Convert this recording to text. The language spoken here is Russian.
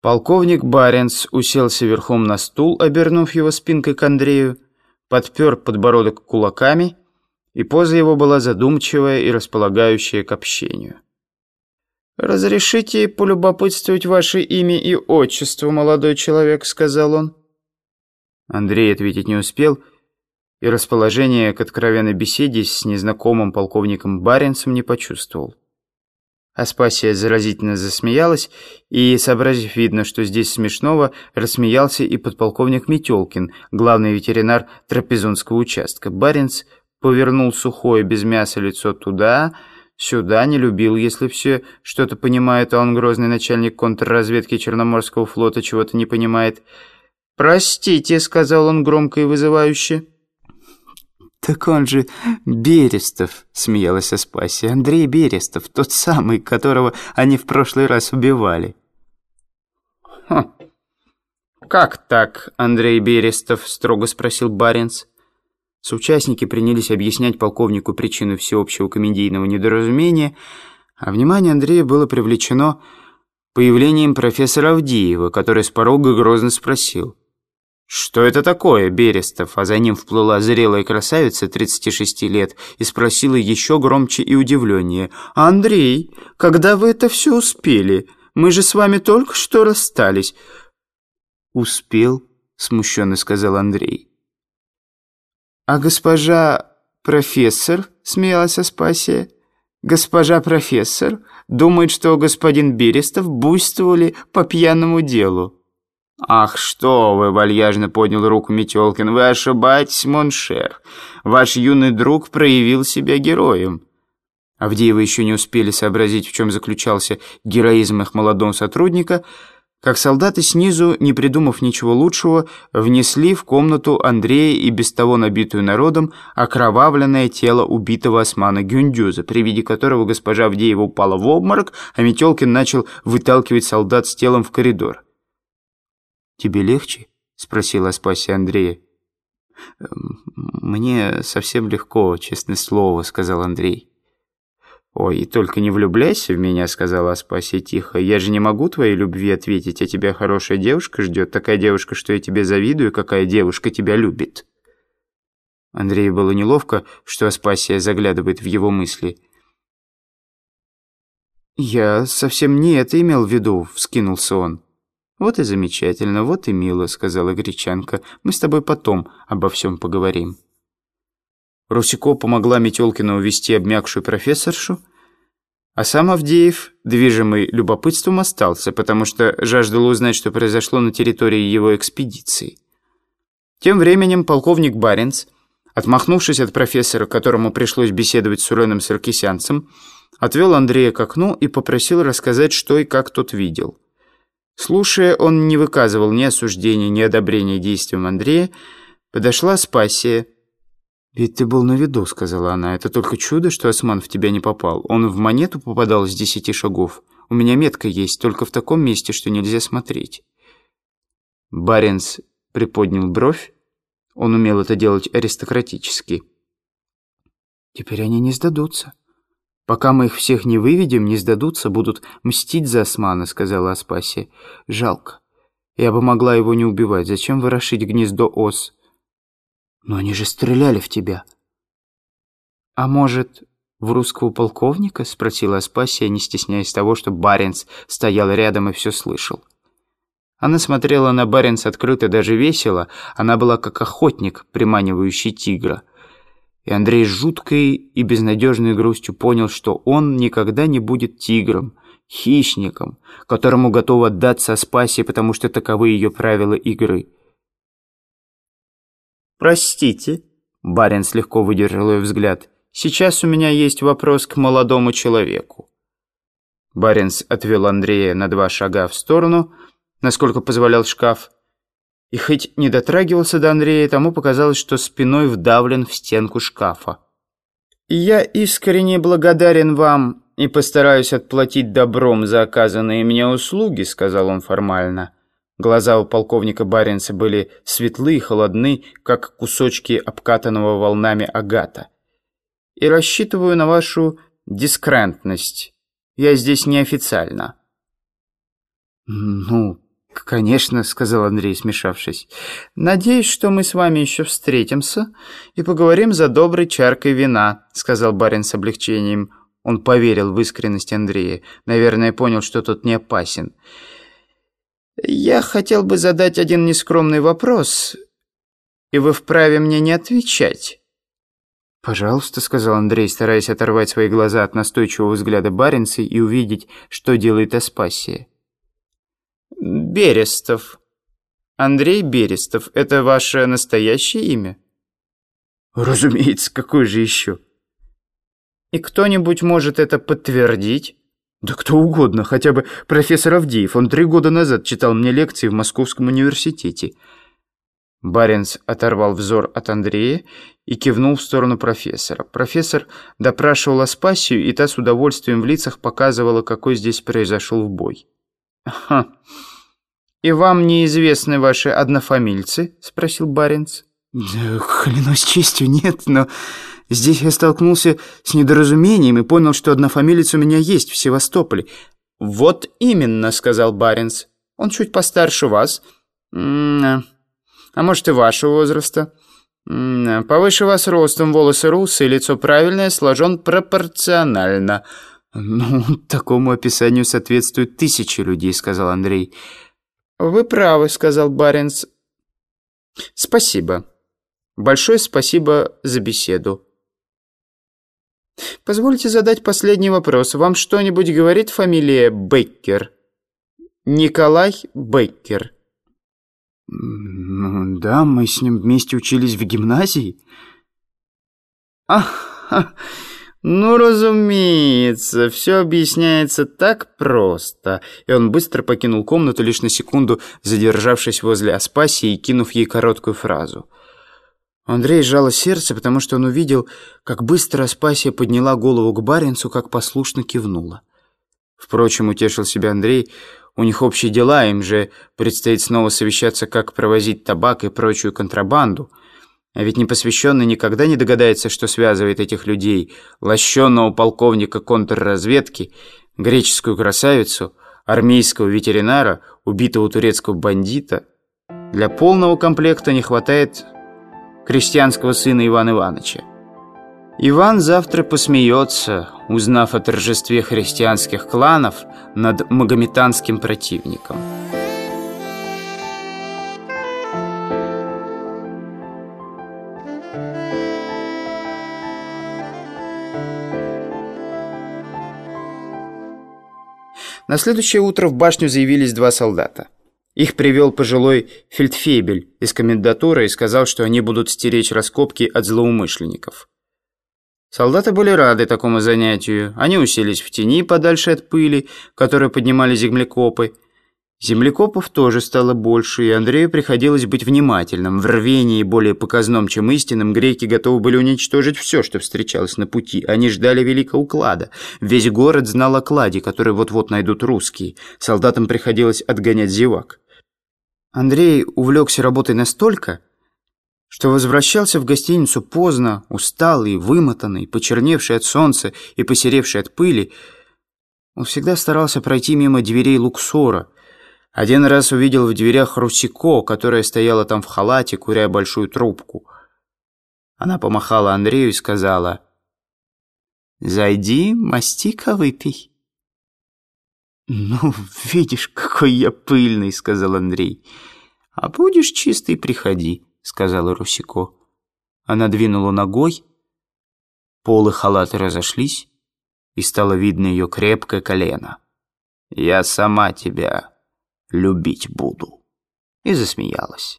Полковник Баренц уселся верхом на стул, обернув его спинкой к Андрею, подпер подбородок кулаками, и поза его была задумчивая и располагающая к общению. «Разрешите полюбопытствовать ваше имя и отчество, молодой человек», — сказал он. Андрей ответить не успел, и расположение к откровенной беседе с незнакомым полковником Баренцем не почувствовал. Аспасия заразительно засмеялась, и, сообразив, видно, что здесь смешного, рассмеялся и подполковник Метелкин, главный ветеринар трапезунского участка. Баренц повернул сухое без мяса лицо туда, сюда, не любил, если все что-то понимает, а он грозный начальник контрразведки Черноморского флота чего-то не понимает. «Простите», — сказал он громко и вызывающе. «Так он же Берестов», — смеялась Аспасия. «Андрей Берестов, тот самый, которого они в прошлый раз убивали». «Хм. «Как так, Андрей Берестов?» — строго спросил Баренц. Соучастники принялись объяснять полковнику причину всеобщего комедийного недоразумения, а внимание Андрея было привлечено появлением профессора Авдеева, который с порога грозно спросил. «Что это такое, Берестов?» А за ним вплыла зрелая красавица 36 лет и спросила еще громче и удивленнее. «Андрей, когда вы это все успели? Мы же с вами только что расстались». «Успел», — смущенно сказал Андрей. «А госпожа профессор?» — смеялась Аспасия. «Госпожа профессор думает, что господин Берестов буйствовали по пьяному делу». «Ах, что вы!» — вальяжно поднял руку Метелкин. «Вы ошибаетесь, mon cher. Ваш юный друг проявил себя героем». Авдеевы еще не успели сообразить, в чем заключался героизм их молодого сотрудника, как солдаты снизу, не придумав ничего лучшего, внесли в комнату Андрея и без того набитую народом окровавленное тело убитого османа Гюндюза, при виде которого госпожа Авдеева упала в обморок, а Метелкин начал выталкивать солдат с телом в коридор. «Тебе легче?» — спросила Аспасия Андрея. «Мне совсем легко, честное слово», — сказал Андрей. «Ой, и только не влюбляйся в меня», — сказала Аспасия тихо. «Я же не могу твоей любви ответить, а тебя хорошая девушка ждет. Такая девушка, что я тебе завидую, какая девушка тебя любит». Андрею было неловко, что Аспасия заглядывает в его мысли. «Я совсем не это имел в виду», — вскинулся он. «Вот и замечательно, вот и мило», — сказала Гречанка. «Мы с тобой потом обо всем поговорим». Русико помогла Метелкину увести обмякшую профессоршу, а сам Авдеев, движимый любопытством, остался, потому что жаждал узнать, что произошло на территории его экспедиции. Тем временем полковник Баренц, отмахнувшись от профессора, которому пришлось беседовать с Уреном Саркисянцем, отвел Андрея к окну и попросил рассказать, что и как тот видел. Слушая, он не выказывал ни осуждения, ни одобрения действиям Андрея. Подошла Спасия. «Ведь ты был на виду», — сказала она. «Это только чудо, что осман в тебя не попал. Он в монету попадал с десяти шагов. У меня метка есть, только в таком месте, что нельзя смотреть». Баренц приподнял бровь. Он умел это делать аристократически. «Теперь они не сдадутся». «Пока мы их всех не выведем, не сдадутся, будут мстить за Османа», — сказала Аспасия. «Жалко. Я бы могла его не убивать. Зачем ворошить гнездо ос?» «Но они же стреляли в тебя». «А может, в русского полковника?» — спросила Аспасия, не стесняясь того, что Баренц стоял рядом и все слышал. Она смотрела на Баренц открыто, даже весело. Она была как охотник, приманивающий тигра. И Андрей с жуткой и безнадежной грустью понял, что он никогда не будет тигром, хищником, которому готов отдаться Аспасии, потому что таковы ее правила игры. «Простите», — барин слегка выдержал ее взгляд, «сейчас у меня есть вопрос к молодому человеку». Баренц отвел Андрея на два шага в сторону, насколько позволял шкаф, и хоть не дотрагивался до Андрея, тому показалось, что спиной вдавлен в стенку шкафа. «Я искренне благодарен вам и постараюсь отплатить добром за оказанные мне услуги», — сказал он формально. Глаза у полковника Баренца были светлы и холодны, как кусочки обкатанного волнами агата. «И рассчитываю на вашу дискрентность. Я здесь неофициально». «Ну, «Конечно», — сказал Андрей, смешавшись. «Надеюсь, что мы с вами еще встретимся и поговорим за доброй чаркой вина», — сказал барин с облегчением. Он поверил в искренность Андрея. Наверное, понял, что тот не опасен. «Я хотел бы задать один нескромный вопрос, и вы вправе мне не отвечать». «Пожалуйста», — сказал Андрей, стараясь оторвать свои глаза от настойчивого взгляда баринца и увидеть, что делает Аспасия. Берестов. Андрей Берестов. Это ваше настоящее имя? Разумеется, какое же еще? И кто-нибудь может это подтвердить? Да кто угодно, хотя бы профессор Авдеев. Он три года назад читал мне лекции в Московском университете. Баренц оторвал взор от Андрея и кивнул в сторону профессора. Профессор допрашивал Аспасию, и та с удовольствием в лицах показывала, какой здесь произошел бой. «Ха. И вам неизвестны ваши однофамильцы?» — спросил Баренц. «Да, клянусь честью, нет, но здесь я столкнулся с недоразумением и понял, что однофамилец у меня есть в Севастополе». «Вот именно», — сказал Баренц. «Он чуть постарше вас. а может, и вашего возраста. повыше вас ростом, волосы русые, лицо правильное, сложен пропорционально». «Ну, такому описанию соответствуют тысячи людей», — сказал Андрей. «Вы правы», — сказал Баренц. «Спасибо. Большое спасибо за беседу». «Позвольте задать последний вопрос. Вам что-нибудь говорит фамилия Беккер? Николай Беккер?» «Ну, да, мы с ним вместе учились в гимназии». «Ах, «Ну, разумеется, все объясняется так просто». И он быстро покинул комнату, лишь на секунду задержавшись возле Аспасии и кинув ей короткую фразу. Андрей сжало сердце, потому что он увидел, как быстро Аспасия подняла голову к баринцу, как послушно кивнула. Впрочем, утешил себя Андрей, у них общие дела, им же предстоит снова совещаться, как провозить табак и прочую контрабанду. А ведь непосвященный никогда не догадается, что связывает этих людей, лощенного полковника контрразведки, греческую красавицу, армейского ветеринара, убитого турецкого бандита. Для полного комплекта не хватает крестьянского сына Ивана Ивановича. Иван завтра посмеется, узнав о торжестве христианских кланов над магометанским противником. На следующее утро в башню заявились два солдата. Их привел пожилой фельдфебель из комендатуры и сказал, что они будут стеречь раскопки от злоумышленников. Солдаты были рады такому занятию. Они уселись в тени подальше от пыли, которую поднимали землекопы, Землекопов тоже стало больше, и Андрею приходилось быть внимательным. В рвении более показном, чем истинным, греки готовы были уничтожить все, что встречалось на пути. Они ждали великого уклада. Весь город знал о кладе, который вот-вот найдут русские. Солдатам приходилось отгонять зевак. Андрей увлекся работой настолько, что возвращался в гостиницу поздно, усталый, вымотанный, почерневший от солнца и посеревший от пыли. Он всегда старался пройти мимо дверей Луксора – один раз увидел в дверях Русико, которая стояла там в халате, куря большую трубку. Она помахала Андрею и сказала, «Зайди, мастика выпей». «Ну, видишь, какой я пыльный», — сказал Андрей. «А будешь чистый, приходи», — сказала Русико. Она двинула ногой, полы халата разошлись, и стало видно ее крепкое колено. «Я сама тебя любить буду». И засмеялась.